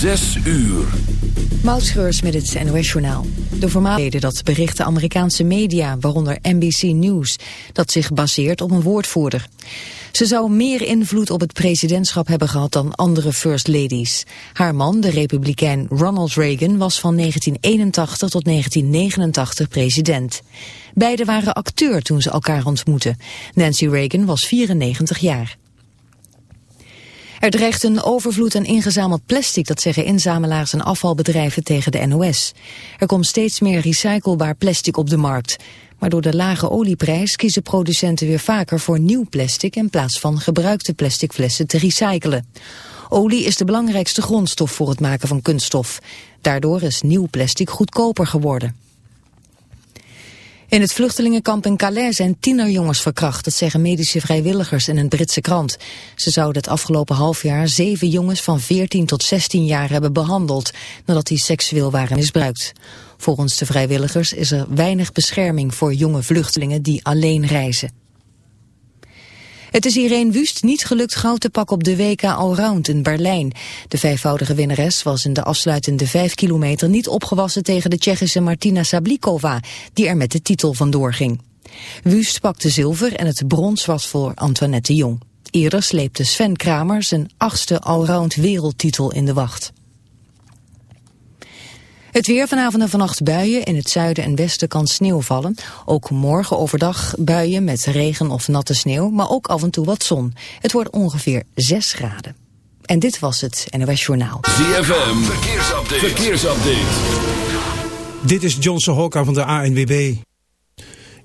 Zes uur. Moutschreurs met het NOS-journaal. De voormalige dat berichten Amerikaanse media, waaronder NBC News, dat zich baseert op een woordvoerder. Ze zou meer invloed op het presidentschap hebben gehad dan andere first ladies. Haar man, de republikein Ronald Reagan, was van 1981 tot 1989 president. Beiden waren acteur toen ze elkaar ontmoetten. Nancy Reagan was 94 jaar. Er dreigt een overvloed aan ingezameld plastic, dat zeggen inzamelaars en afvalbedrijven tegen de NOS. Er komt steeds meer recyclebaar plastic op de markt. Maar door de lage olieprijs kiezen producenten weer vaker voor nieuw plastic in plaats van gebruikte plastic flessen te recyclen. Olie is de belangrijkste grondstof voor het maken van kunststof. Daardoor is nieuw plastic goedkoper geworden. In het vluchtelingenkamp in Calais zijn tienerjongens verkracht, dat zeggen medische vrijwilligers in een Britse krant. Ze zouden het afgelopen half jaar zeven jongens van 14 tot 16 jaar hebben behandeld, nadat die seksueel waren misbruikt. Volgens de vrijwilligers is er weinig bescherming voor jonge vluchtelingen die alleen reizen. Het is Irene Wust niet gelukt goud te pakken op de WK Allround in Berlijn. De vijfvoudige winnares was in de afsluitende vijf kilometer niet opgewassen tegen de Tsjechische Martina Sablikova, die er met de titel vandoor ging. Wust pakte zilver en het brons was voor Antoinette Jong. Eerder sleepte Sven Kramer zijn achtste allround wereldtitel in de wacht. Het weer vanavond en vannacht buien. In het zuiden en westen kan sneeuw vallen. Ook morgen overdag buien met regen of natte sneeuw, maar ook af en toe wat zon. Het wordt ongeveer 6 graden. En dit was het NOS Journaal. ZFM, verkeersupdate. verkeersupdate. Dit is Johnson Hokka van de ANWB.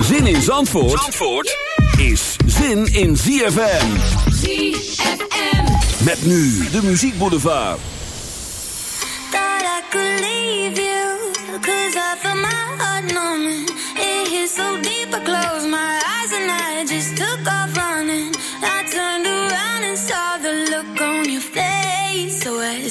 Zin in Zandvoort, Zandvoort is zin in ZFM. ZFM. Met nu de Muziek Boulevard. Thought I could leave you, cause I felt my heart numbing. It hit so deep, I closed my eyes and I just took off running. I turned around and saw the look on your face. So I had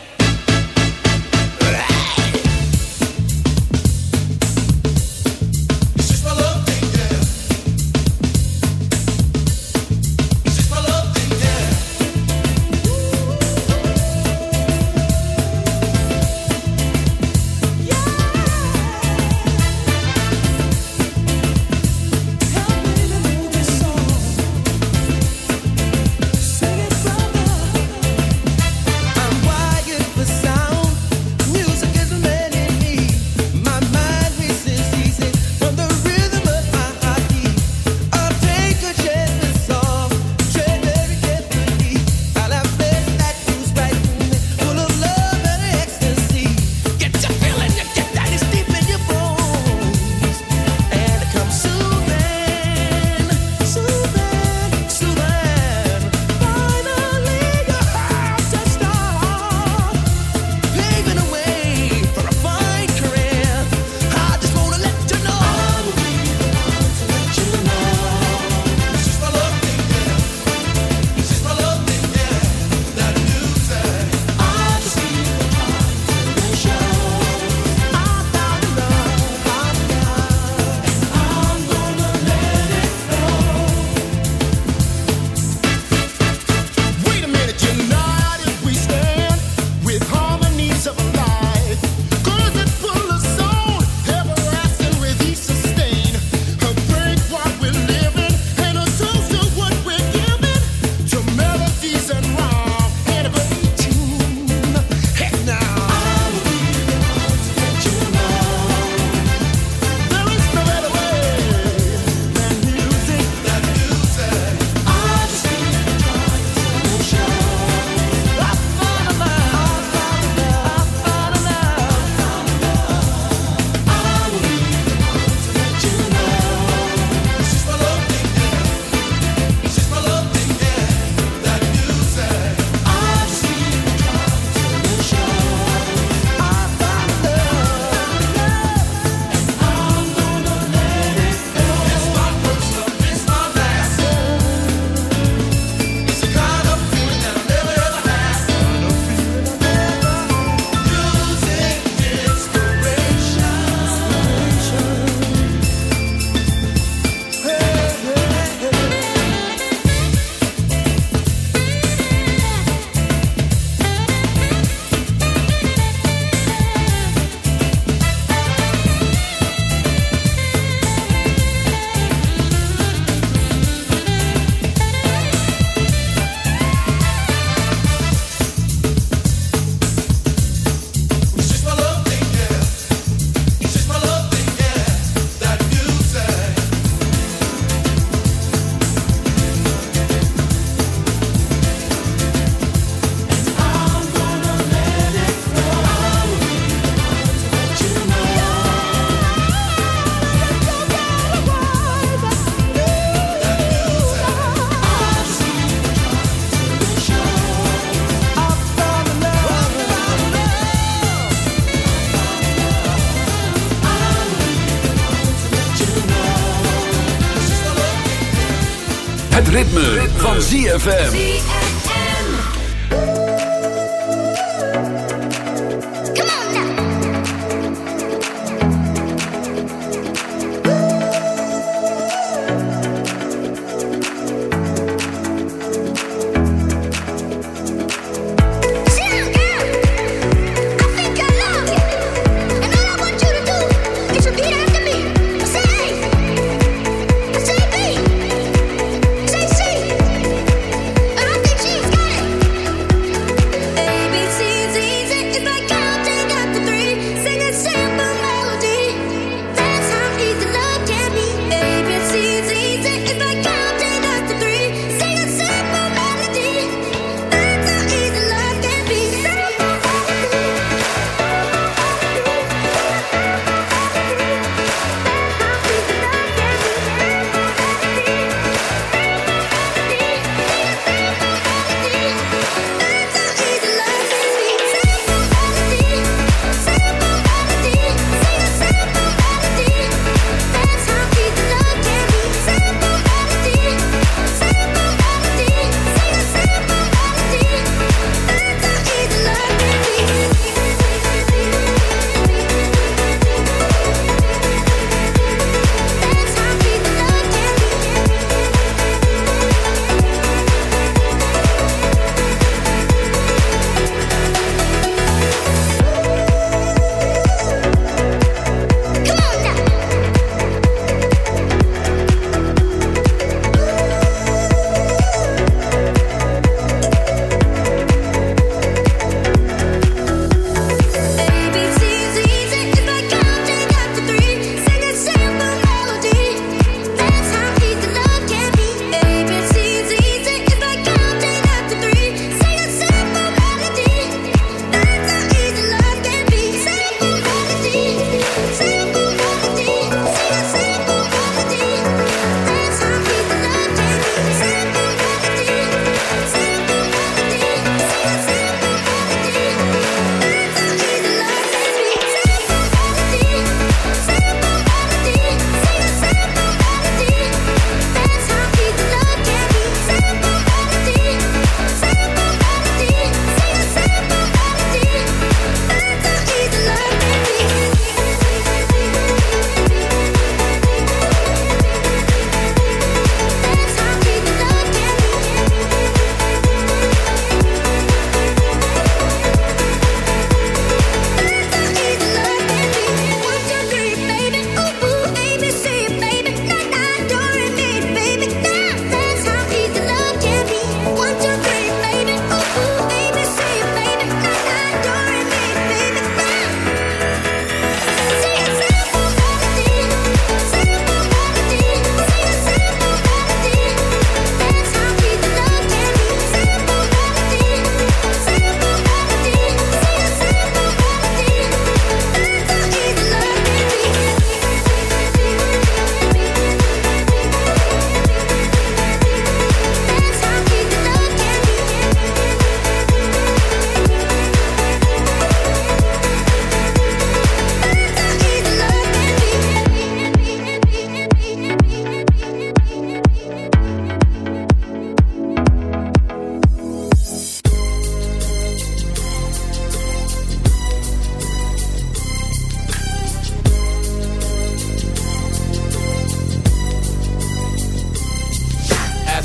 van ZFM.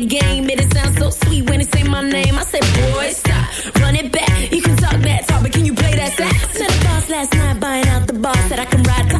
right game. It sounds so sweet when it say my name. I said, boy, stop, run it back. You can talk that talk, but can you play that sax? Met a boss last night buying out the bar. Said I can ride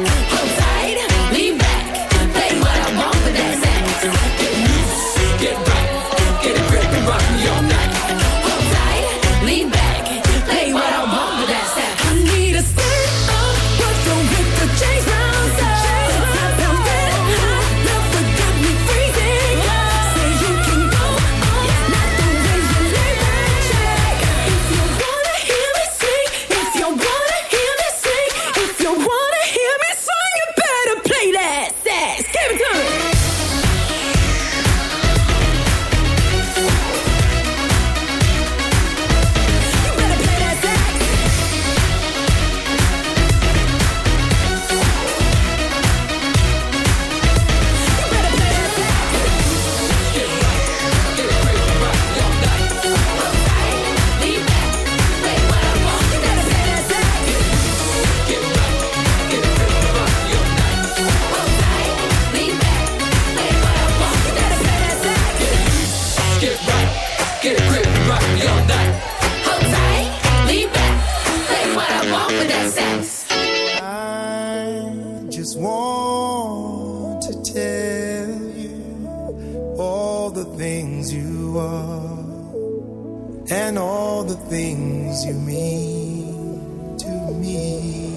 tell you all the things you are and all the things you mean to me.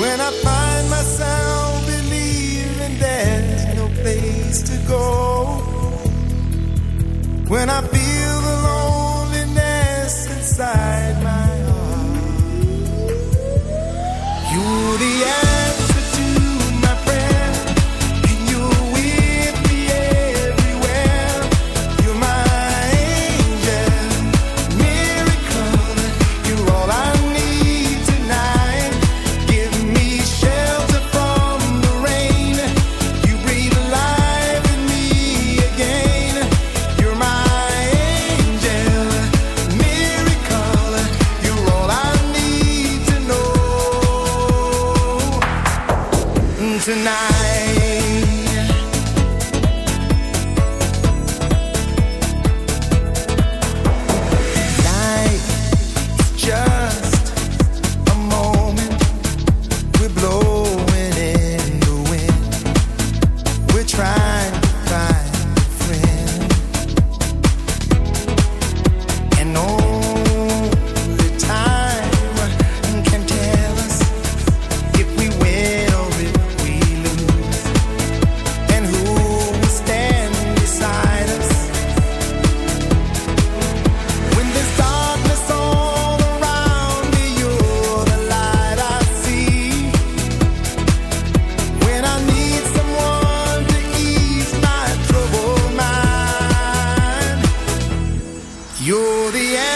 When I find myself believing there's no place to go, when I You're the end.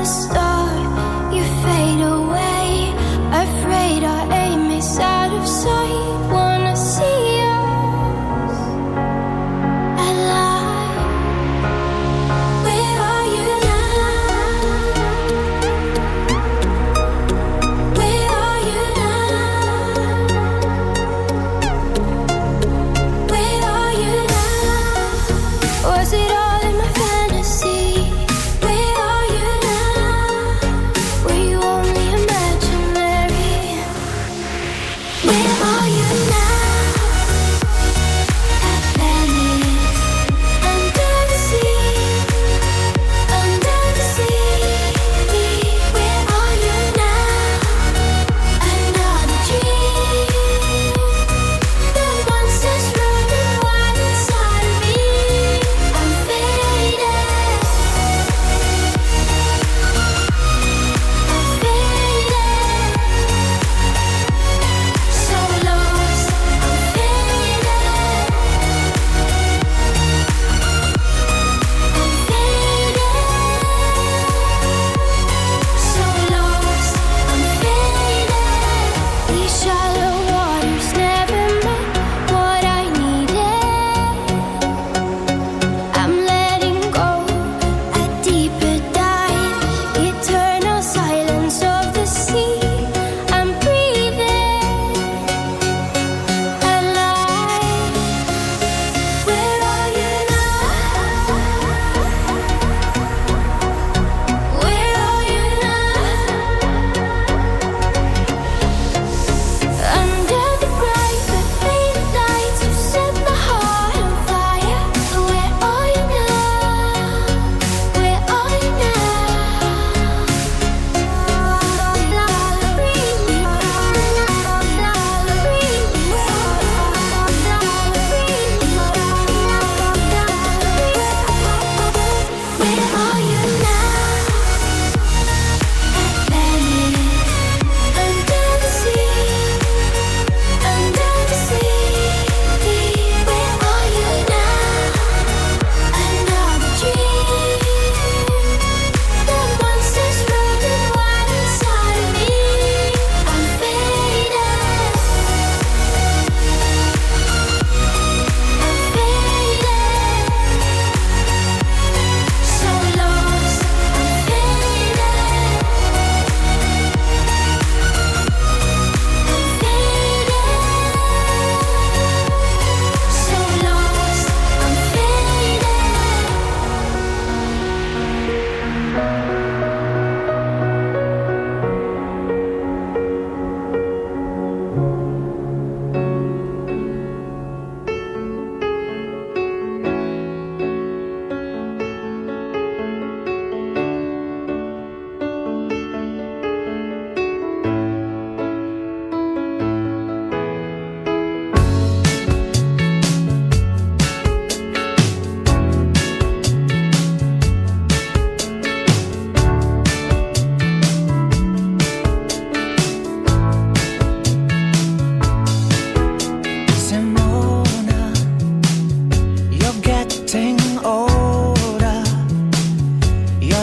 the stars.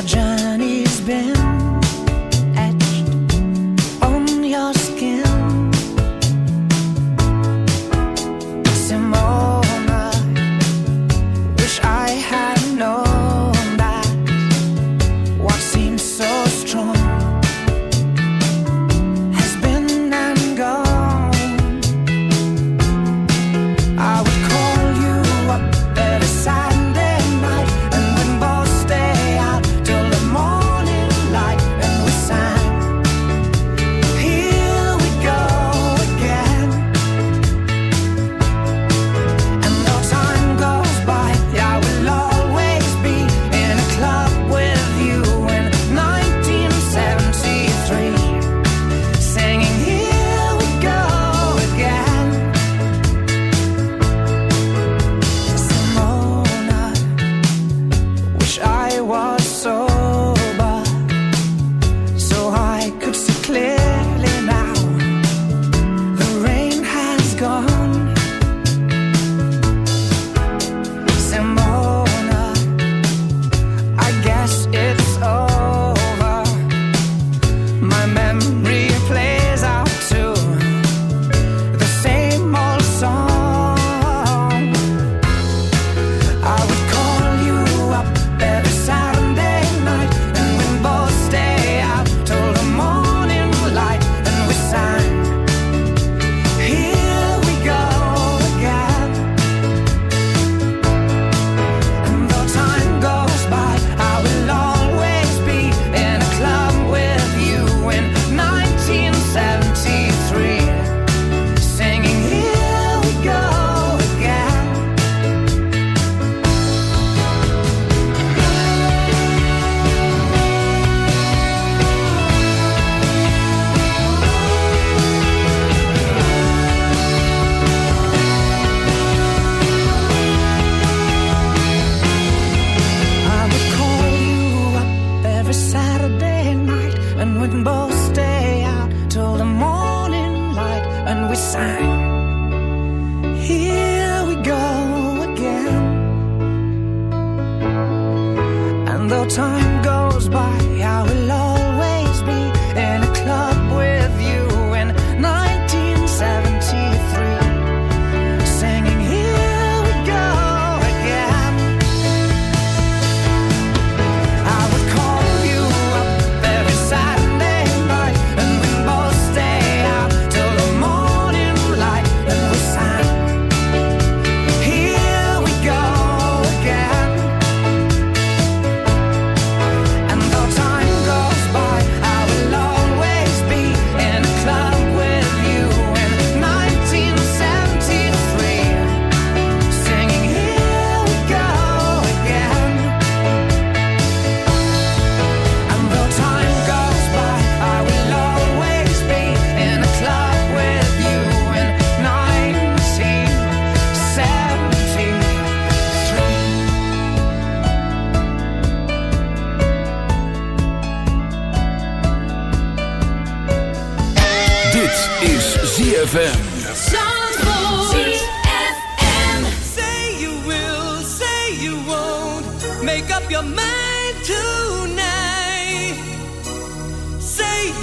站。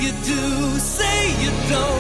You do, say you don't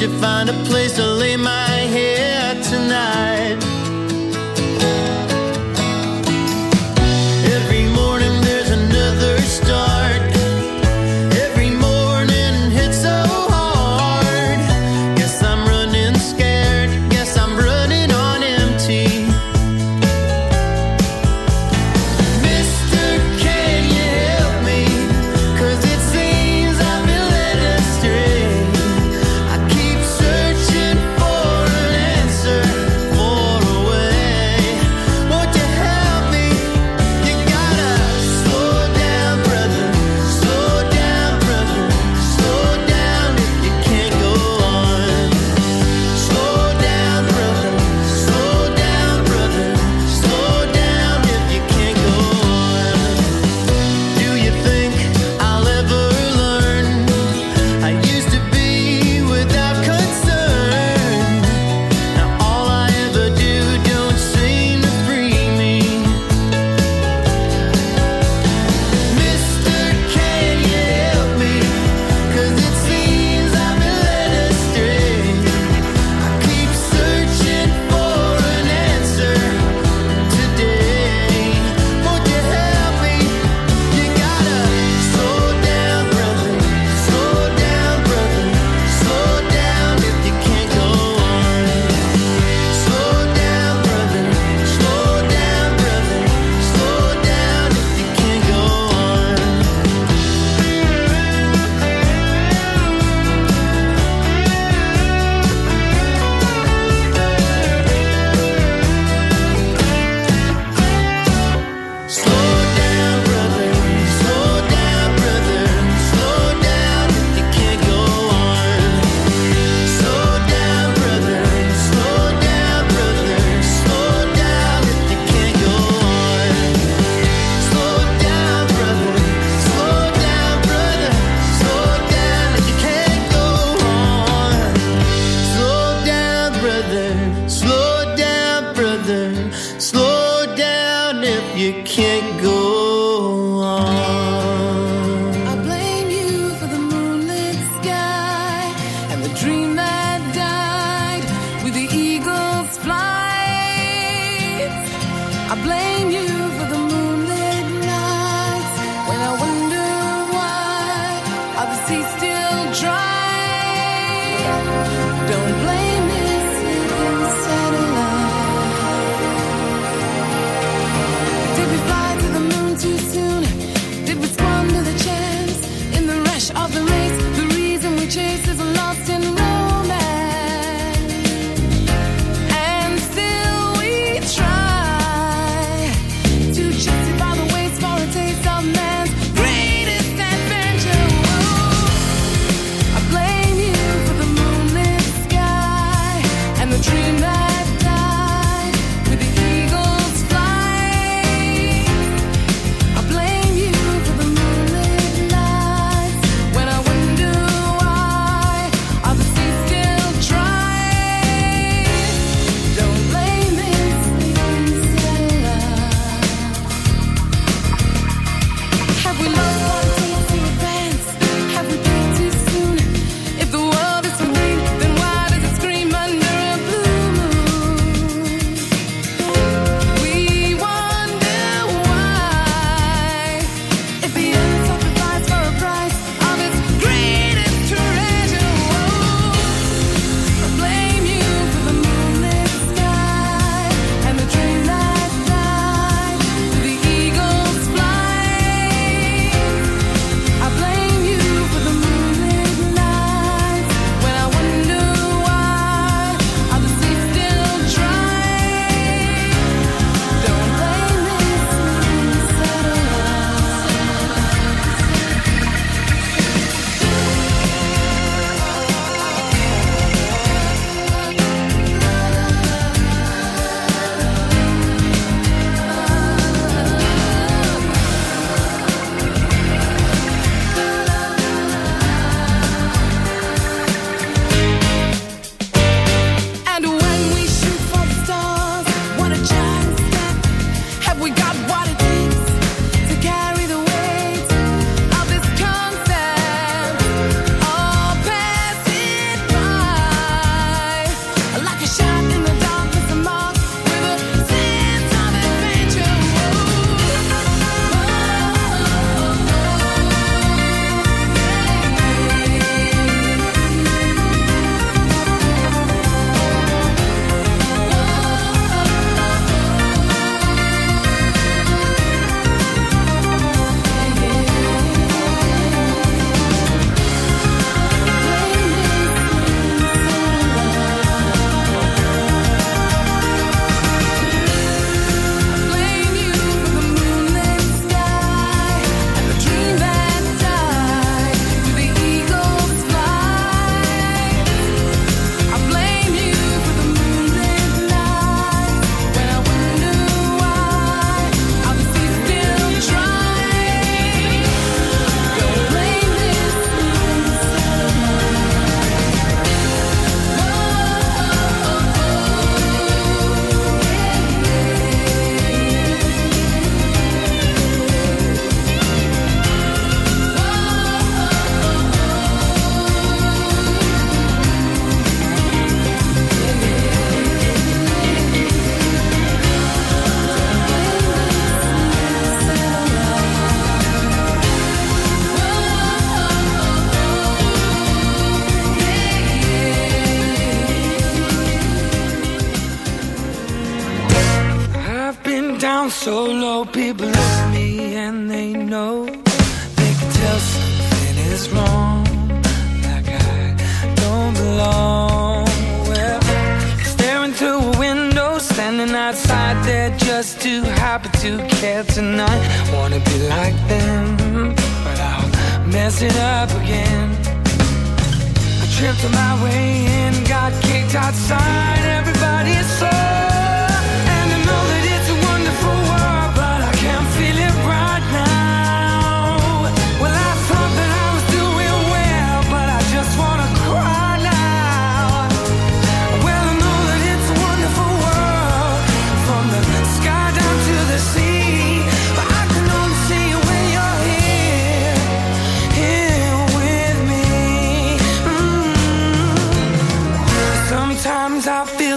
should find a place to lay my head tonight.